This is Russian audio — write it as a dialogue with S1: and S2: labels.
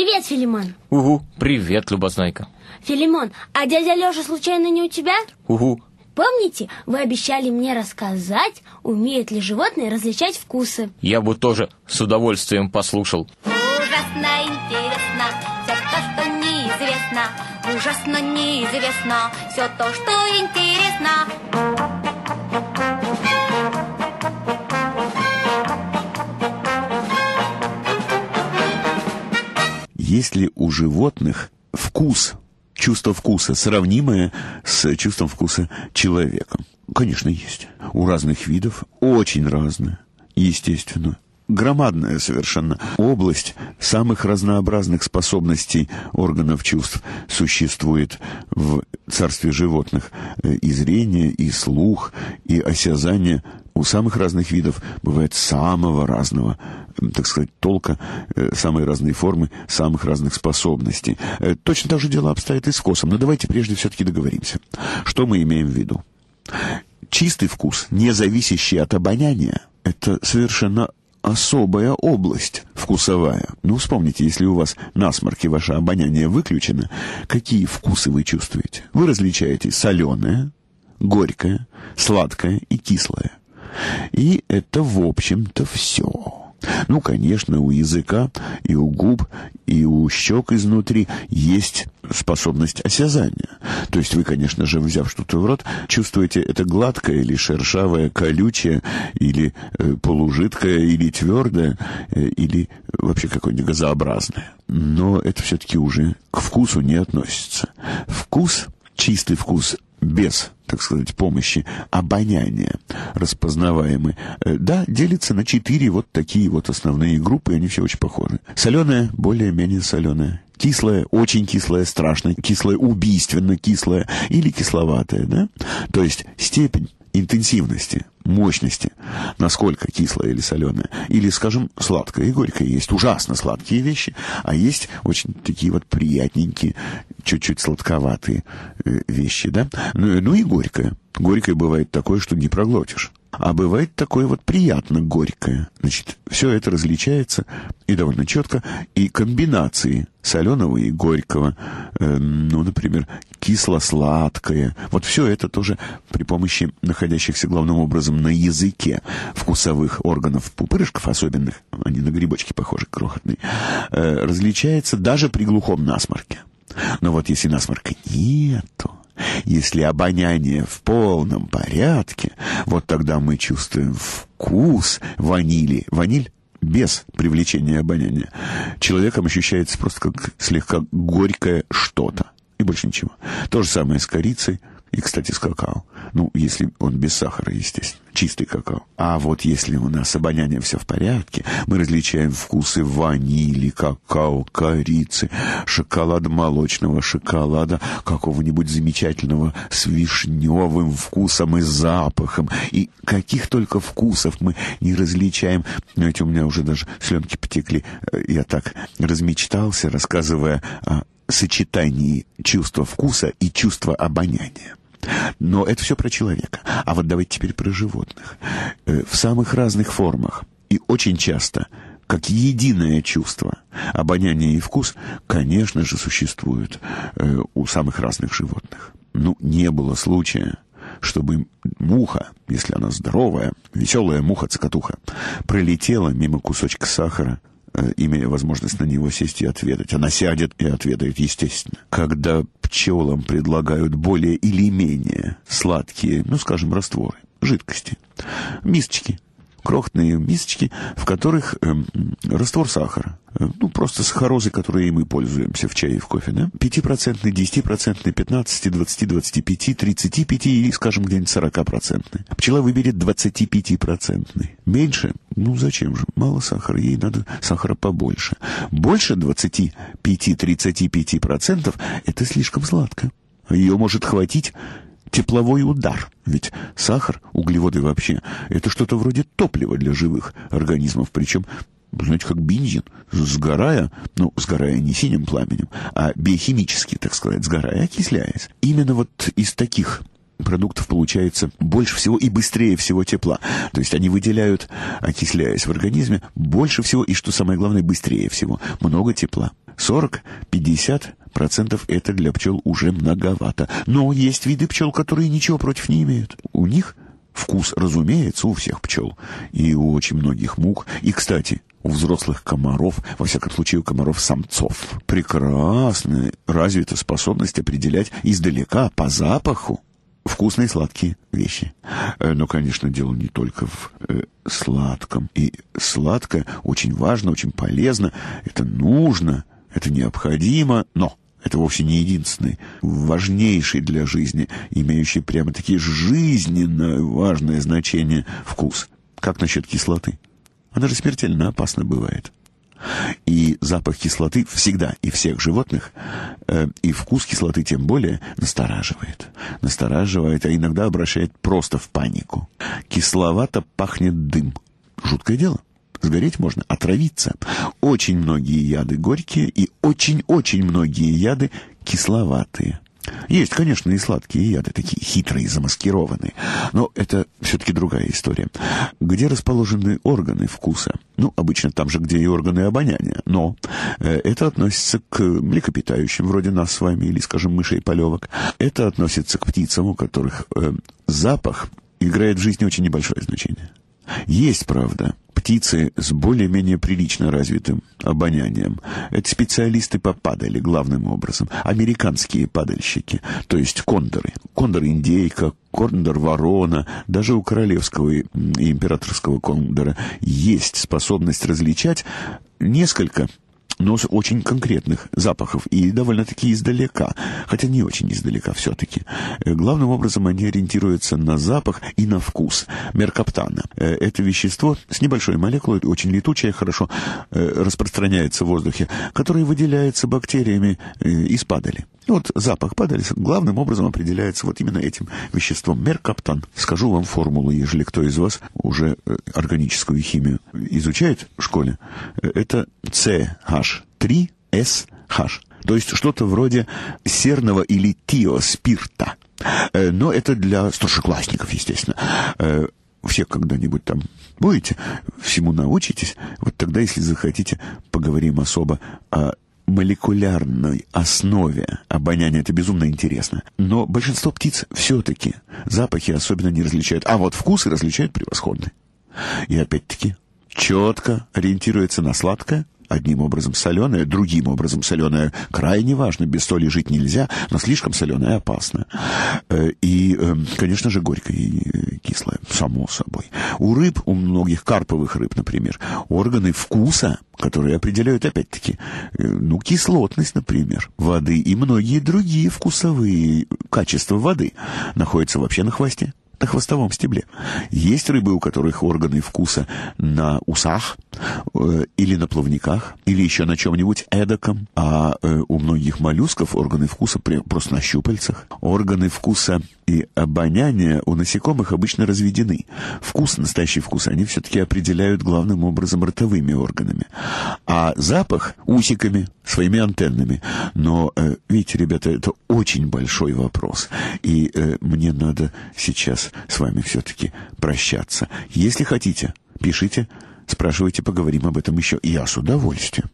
S1: Привет, Филимон.
S2: Угу, привет, Любознайка.
S1: Филимон, а дядя Леша случайно не у тебя?
S2: Угу.
S1: Помните, вы обещали мне рассказать, умеют ли животные различать вкусы?
S2: Я бы тоже с удовольствием послушал.
S3: Ужасно интересно все то, что неизвестно. Ужасно неизвестно все то, что интересно.
S4: Есть ли у животных вкус, чувство вкуса, сравнимое с чувством вкуса человека? Конечно, есть. У разных видов, очень разное, естественно. Громадная совершенно область самых разнообразных способностей органов чувств существует в царстве животных. И зрение, и слух, и осязание у самых разных видов бывает самого разного так сказать, толка, э, самые разные формы самых разных способностей. Э, точно так же дело обстоит и с вкусом. Но давайте прежде все-таки договоримся. Что мы имеем в виду? Чистый вкус, не зависящий от обоняния, это совершенно особая область вкусовая. Ну, вспомните, если у вас насморк и ваше обоняние выключено, какие вкусы вы чувствуете? Вы различаете соленое, горькое, сладкое и кислое. И это, в общем-то, все. Ну, конечно, у языка и у губ, и у щек изнутри есть способность осязания. То есть вы, конечно же, взяв что-то в рот, чувствуете, это гладкое или шершавое, колючее, или э, полужидкое, или твердое, э, или вообще какое-нибудь газообразное. Но это все-таки уже к вкусу не относится. Вкус, чистый вкус без, так сказать, помощи обоняния распознаваемы, э, да, делится на четыре вот такие вот основные группы, и они все очень похожи. Соленое, более-менее соленое. Кислое, очень кислое, страшно кислое, убийственно кислое или кисловатое, да? То есть степень интенсивности, мощности, насколько кислое или соленое, или, скажем, сладкое и горькое. Есть ужасно сладкие вещи, а есть очень такие вот приятненькие, чуть-чуть сладковатые э, вещи, да? Ну, ну и горькое. Горькое бывает такое, что не проглотишь. А бывает такое вот приятно горькое. Значит, все это различается и довольно четко, и комбинации соленого и горького, э, ну, например, кисло-сладкое. Вот все это тоже при помощи находящихся главным образом на языке вкусовых органов пупырышков особенных, они на грибочки похожи, крохотные, э, различается даже при глухом насморке. Но вот если насморка нету, если обоняние в полном порядке, вот тогда мы чувствуем вкус ванили. Ваниль без привлечения обоняния. Человеком ощущается просто как слегка горькое что-то. И больше ничего. То же самое с корицей, и, кстати, с какао. Ну, если он без сахара, естественно. Чистый какао. А вот если у нас обоняние все в порядке, мы различаем вкусы ванили, какао, корицы, шоколада молочного, шоколада какого-нибудь замечательного с вишневым вкусом и запахом. И каких только вкусов мы не различаем. Знаете, у меня уже даже слюнки потекли. Я так размечтался, рассказывая о сочетании чувства вкуса и чувства обоняния. Но это все про человека. А вот давайте теперь про животных. Э, в самых разных формах. И очень часто как единое чувство. Обоняние и вкус, конечно же, существуют э, у самых разных животных. Ну, не было случая, чтобы муха, если она здоровая, веселая муха-цокотуха, пролетела мимо кусочка сахара имея возможность на него сесть и отведать. Она сядет и отведает, естественно. Когда пчелам предлагают более или менее сладкие, ну, скажем, растворы, жидкости, мисочки, крохотные мисочки, в которых э, раствор сахара. Э, ну, просто сахарозы, которые мы пользуемся в чае и в кофе, да? 5%, 10%, 15, 20, 25, 35 и, скажем, где-нибудь 40%. Пчела выберет 25%. Меньше? Ну, зачем же? Мало сахара, ей надо сахара побольше. Больше 25-35% это слишком сладко. Ее может хватить тепловой удар. Ведь сахар, углеводы вообще, это что-то вроде топлива для живых организмов, причем знаете, как бензин, сгорая, ну, сгорая не синим пламенем, а биохимически, так сказать, сгорая, окисляясь. Именно вот из таких продуктов получается больше всего и быстрее всего тепла. То есть они выделяют, окисляясь в организме, больше всего и, что самое главное, быстрее всего. Много тепла. 40-50 процентов это для пчел уже многовато. Но есть виды пчел, которые ничего против не имеют. У них вкус, разумеется, у всех пчел. И у очень многих мух. И, кстати, у взрослых комаров, во всяком случае у комаров-самцов, прекрасная развита способность определять издалека, по запаху, вкусные сладкие вещи. Э, но, конечно, дело не только в э, сладком. И сладкое очень важно, очень полезно. Это нужно, это необходимо, но это вовсе не единственный, важнейший для жизни, имеющий прямо-таки жизненно важное значение вкус. Как насчет кислоты? Она же смертельно опасна бывает. И запах кислоты всегда и всех животных, э, и вкус кислоты тем более настораживает. Настораживает, а иногда обращает просто в панику. Кисловато пахнет дым. Жуткое дело. Сгореть можно, отравиться. Очень многие яды горькие и очень-очень многие яды кисловатые. Есть, конечно, и сладкие яды, такие хитрые, замаскированные. Но это все-таки другая история. Где расположены органы вкуса? Ну, обычно там же, где и органы обоняния. Но э, это относится к млекопитающим, вроде нас с вами, или, скажем, мышей полевок. Это относится к птицам, у которых э, запах играет в жизни очень небольшое значение. Есть, правда, птицы с более-менее прилично развитым обонянием. Это специалисты по падали, главным образом. Американские падальщики, то есть кондоры. Кондор-индейка, кондор-ворона, даже у королевского и императорского кондора есть способность различать несколько но с очень конкретных запахов и довольно-таки издалека, хотя не очень издалека все-таки. Э, главным образом они ориентируются на запах и на вкус меркаптана. Э, это вещество с небольшой молекулой, очень летучее, хорошо э, распространяется в воздухе, которое выделяется бактериями из падали. Вот запах падали главным образом определяется вот именно этим веществом меркаптан. Скажу вам формулу, ежели кто из вас уже органическую химию изучает в школе. Это CH 3SH. То есть что-то вроде серного или тиоспирта. Э, но это для старшеклассников, естественно. Э, все когда-нибудь там будете, всему научитесь. Вот тогда, если захотите, поговорим особо о молекулярной основе обоняния. Это безумно интересно. Но большинство птиц все-таки запахи особенно не различают. А вот вкусы различают превосходно. И опять-таки четко ориентируется на сладкое, одним образом соленое, другим образом соленое крайне важно. Без соли жить нельзя, но слишком соленое опасно. Э, и, э, конечно же, горькое и кислое, само собой. У рыб, у многих карповых рыб, например, органы вкуса, которые определяют, опять-таки, э, ну, кислотность, например, воды и многие другие вкусовые качества воды находятся вообще на хвосте на хвостовом стебле. Есть рыбы, у которых органы вкуса на усах э, или на плавниках, или еще на чем-нибудь эдаком, а э, у многих моллюсков органы вкуса просто на щупальцах. Органы вкуса и обоняния у насекомых обычно разведены. Вкус, настоящий вкус, они все-таки определяют главным образом ротовыми органами. А запах — усиками, своими антеннами. Но, э, видите, ребята, это очень большой вопрос. И э, мне надо сейчас с вами все-таки прощаться. Если хотите, пишите, спрашивайте, поговорим об этом еще. Я с удовольствием.